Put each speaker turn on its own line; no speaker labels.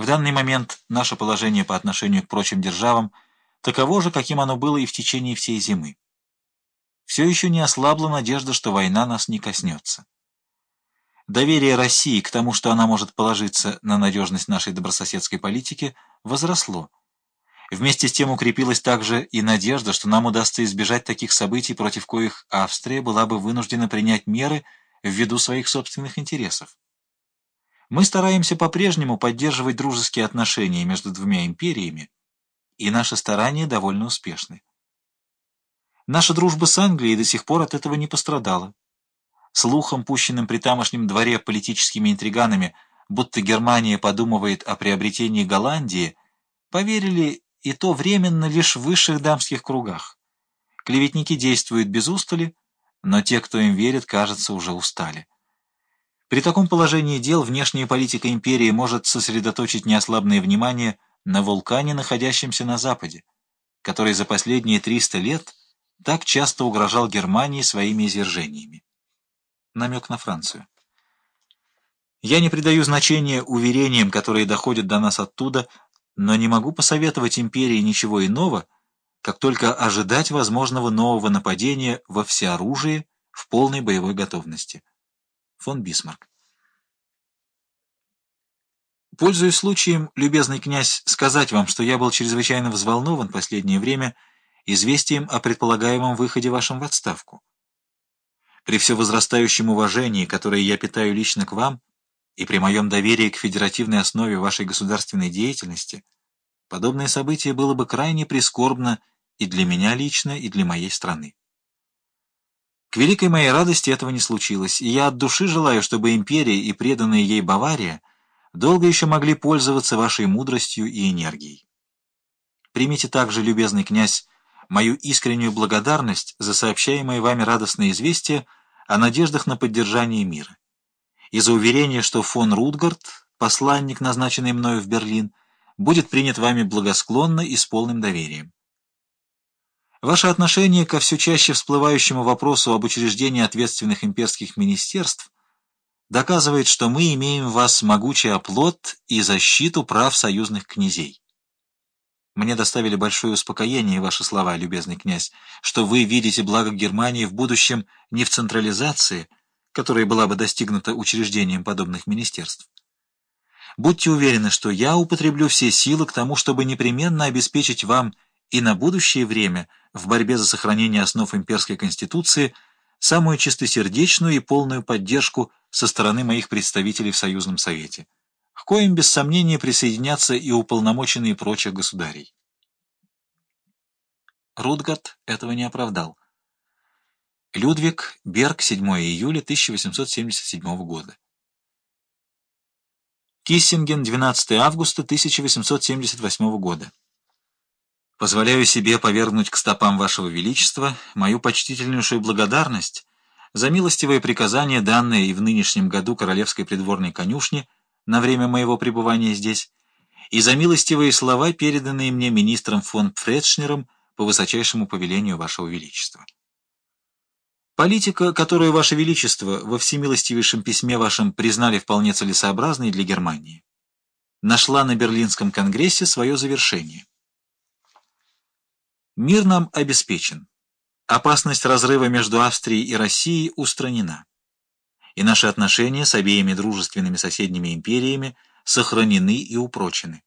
В данный момент наше положение по отношению к прочим державам таково же, каким оно было и в течение всей зимы. Все еще не ослабла надежда, что война нас не коснется. Доверие России к тому, что она может положиться на надежность нашей добрососедской политики, возросло. Вместе с тем укрепилась также и надежда, что нам удастся избежать таких событий, против коих Австрия была бы вынуждена принять меры ввиду своих собственных интересов. Мы стараемся по-прежнему поддерживать дружеские отношения между двумя империями, и наши старания довольно успешны. Наша дружба с Англией до сих пор от этого не пострадала. Слухом, пущенным при тамошнем дворе политическими интриганами, будто Германия подумывает о приобретении Голландии, поверили и то временно лишь в высших дамских кругах. Клеветники действуют без устали, но те, кто им верит, кажется, уже устали. При таком положении дел внешняя политика империи может сосредоточить неослабное внимание на вулкане, находящемся на западе, который за последние 300 лет так часто угрожал Германии своими извержениями. Намек на Францию. Я не придаю значения уверениям, которые доходят до нас оттуда, но не могу посоветовать империи ничего иного, как только ожидать возможного нового нападения во всеоружии в полной боевой готовности фон Бисмарк. Пользуясь случаем, любезный князь, сказать вам, что я был чрезвычайно взволнован последнее время известием о предполагаемом выходе вашем в отставку. При все возрастающем уважении, которое я питаю лично к вам, и при моем доверии к федеративной основе вашей государственной деятельности, подобное событие было бы крайне прискорбно и для меня лично, и для моей страны. К великой моей радости этого не случилось, и я от души желаю, чтобы империя и преданная ей Бавария долго еще могли пользоваться вашей мудростью и энергией. Примите также, любезный князь, мою искреннюю благодарность за сообщаемое вами радостное известие о надеждах на поддержание мира. И за уверение, что фон Рутгард, посланник, назначенный мною в Берлин, будет принят вами благосклонно и с полным доверием. Ваше отношение ко все чаще всплывающему вопросу об учреждении ответственных имперских министерств доказывает, что мы имеем в вас могучий оплот и защиту прав союзных князей. Мне доставили большое успокоение ваши слова, любезный князь, что вы видите благо Германии в будущем не в централизации, которая была бы достигнута учреждением подобных министерств. Будьте уверены, что я употреблю все силы к тому, чтобы непременно обеспечить вам и на будущее время в борьбе за сохранение основ имперской конституции самую чистосердечную и полную поддержку со стороны моих представителей в Союзном Совете, к коим без сомнения присоединятся и уполномоченные прочих государей. Рутгард этого не оправдал. Людвиг Берг, 7 июля 1877 года. Киссинген, 12 августа 1878 года. Позволяю себе повергнуть к стопам Вашего Величества мою почтительнейшую благодарность за милостивое приказание, данное и в нынешнем году королевской придворной конюшне на время моего пребывания здесь, и за милостивые слова, переданные мне министром фон Пфредшнером по высочайшему повелению Вашего Величества. Политика, которую Ваше Величество во всемилостивейшем письме вашем признали вполне целесообразной для Германии, нашла на Берлинском конгрессе свое завершение. Мир нам обеспечен. Опасность разрыва между Австрией и Россией устранена. И наши отношения с обеими дружественными соседними империями сохранены и упрочены.